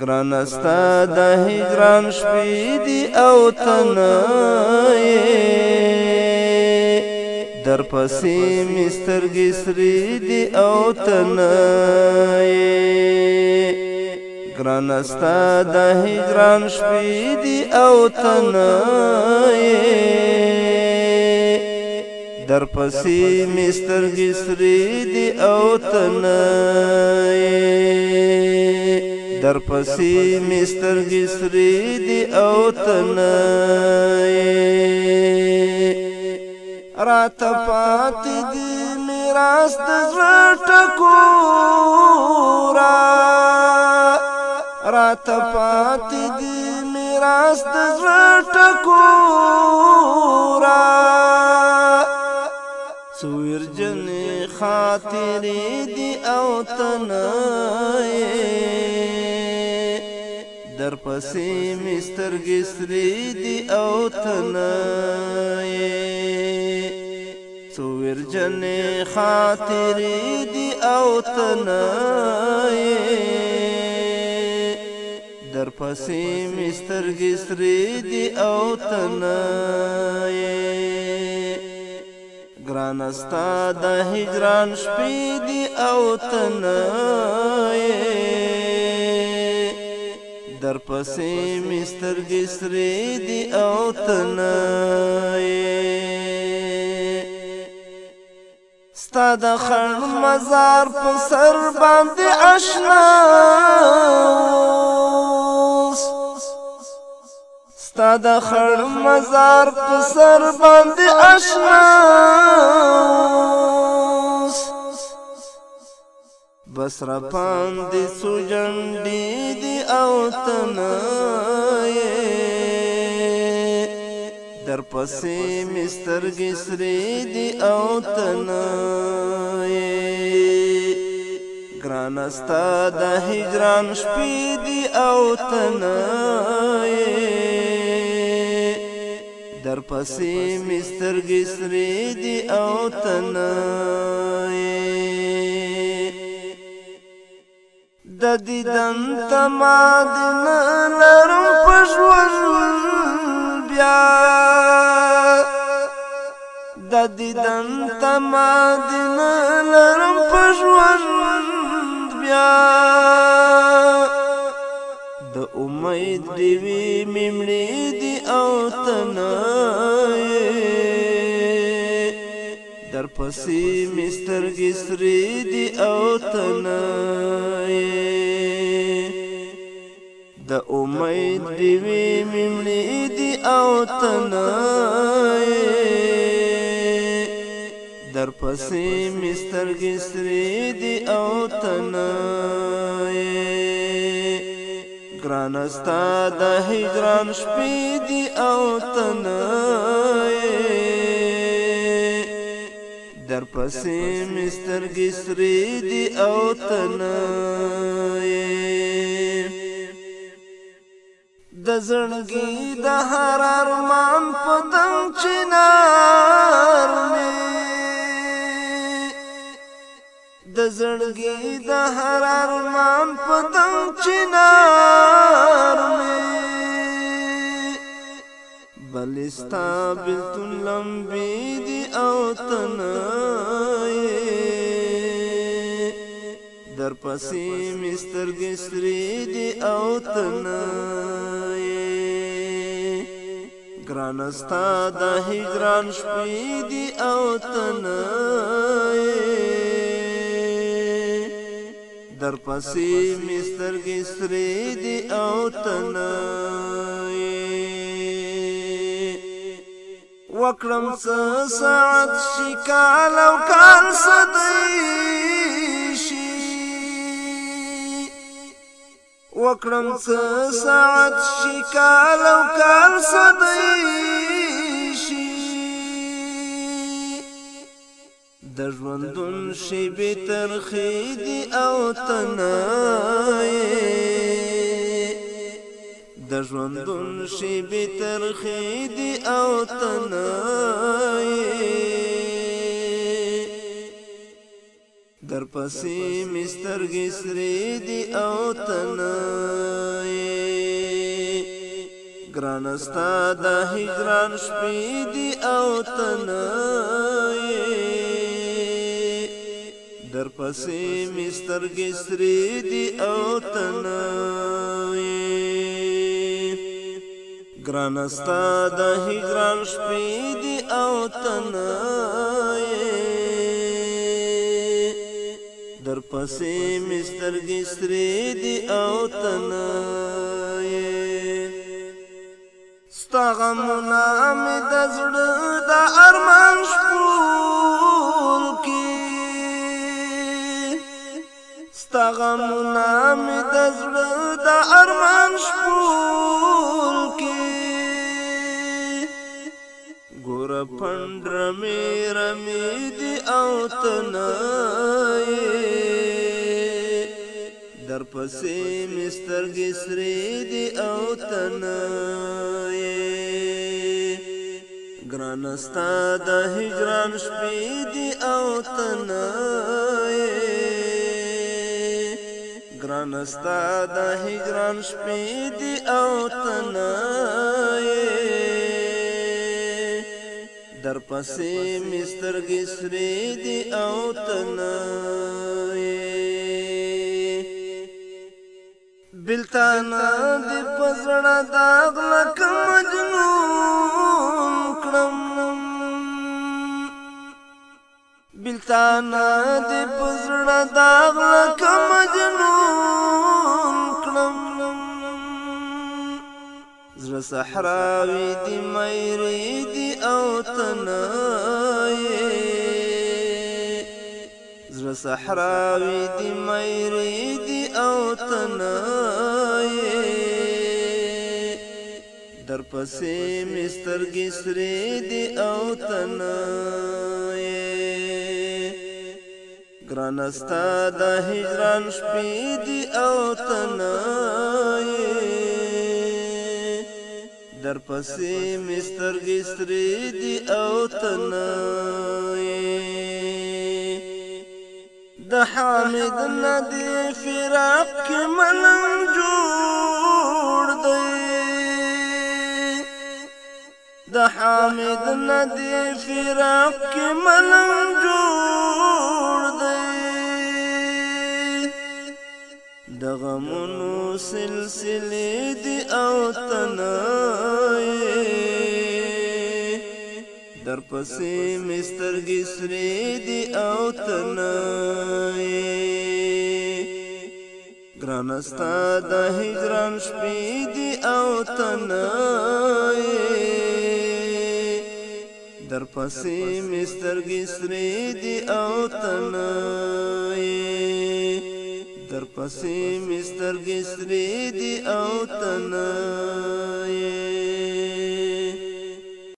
ګرانستا د هجران شپې دی او تنه در پسې مسترګې سری دی او تنه ګرانستا د هجران شپې دی او تنه در پسې مسترګې سری دی او تنه در پسې مستر گسری دی او تنه رات پات دی میراث د ټکورا رات پات دی میراث د ټکورا سویر جن خاطر دی او تنه تر پسې مستر ګسری دی او تنه سو ورجن خاطر دی او تنه در پسې مستر ګسری دی او تنه گران استا د هجران شپې دی او تنه در پسې مستر ګسرې دی او تنه ستا د خړ مزار په سر باندې آشنا ستا د خړ مزار په سر باندې آشنا بس را باندې سوجن دی دی او تنای در پسې مستر گسری دی او تنای ګران استا د هجران شپې دی او تنای در پسې مستر گسری دی او تنای د دیدن تما دن لرم پښوژن بیا د دیدن تما دن لرم پښوژن بیا د امید دی وی ممړي دی او تنه در پسې مسترګې سرې دي او تنه د امید دی وی ممړې دي او تنه در پسې مسترګې سرې دي او تنه ګران استا د هجران شپې دي او تنه در پسې مسترګې سرې دي او تنا د زړګي د هر ارمان په دم چنار می د زړګي د هر ارمان په دم چنار می خلستا بلتون لمبی دی او تنائی در پسی مستر گسری دی او تنائی گرانستا دا هجران شپی دی او تنائی در پسی مستر گسری دی او تنائی وکړم څه سعد شي کال او کال صدی شي وکړم څه سعد شي کال او کال صدی شي د ژوندون شي به ترخې دي او تنایې د ژوندون شي به ترخې دي او تنای در پسې مسترګې سرې دي او تنای ګرانستا د هجران شپې دي او تنای در پسې مسترګې سرې دي او تنای ګران استا د هجران شپې دی او تنه در پسې مستر ګستری دی او تنه ستا غمونه مې د زړه د ارمان شپول کې ستا غمونه مې د زړه د سترګې سرې دي او تنه ګران ستا د هجران شپې دي او تنه ګران ستا د هجران شپې دي او تنه در پسې مسترګې سرې دي او تنه بلتانا دی پزړه داغ لکه مجنون کړم بلتانا دی پزړه داغ لکه مجنون کړم زړه صحراوي دی مېری دی او تنای زړه صحراوي دی مېری دی او تنای در پسې مستر گسری دی او تنای ګرانستا د هجران شپې دی او تنای در پسې مستر گسری دی او تنای د حامد ندی فراق کی ملنګ جوړ دی د حامد ندی فراق کی ملنګ جوړ دی د غمونو سلسله دی او تنای در پسې مسترګې سرې دي او تنه ګرانستا د هجران شپې دي او تنه در پسې مسترګې سرې دي او تنه در پسې مسترګې سرې دي او تنه